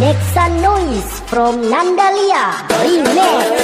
Nexa Noise from Nandalia. Remix